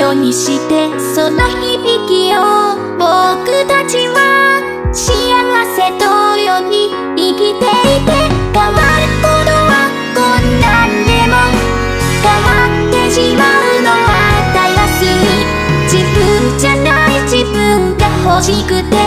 よにしてその響きを僕たちは幸せと呼び生きていて変わることはこんなんでも変わってしまうのはたやすい。自分じゃない自分が欲しくて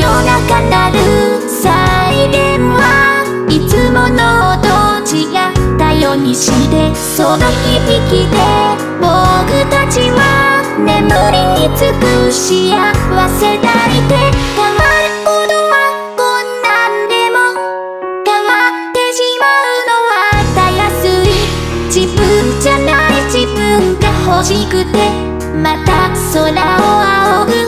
夜中鳴るサイレンはいつもの音違ったようにしてその響きで僕たちは眠りにつく幸せ抱いて変わることはこんなんでも変わってしまうのはたやすい自分じゃない自分が欲しくてまた空を仰ぐ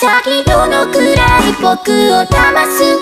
先どのくらい僕を騙す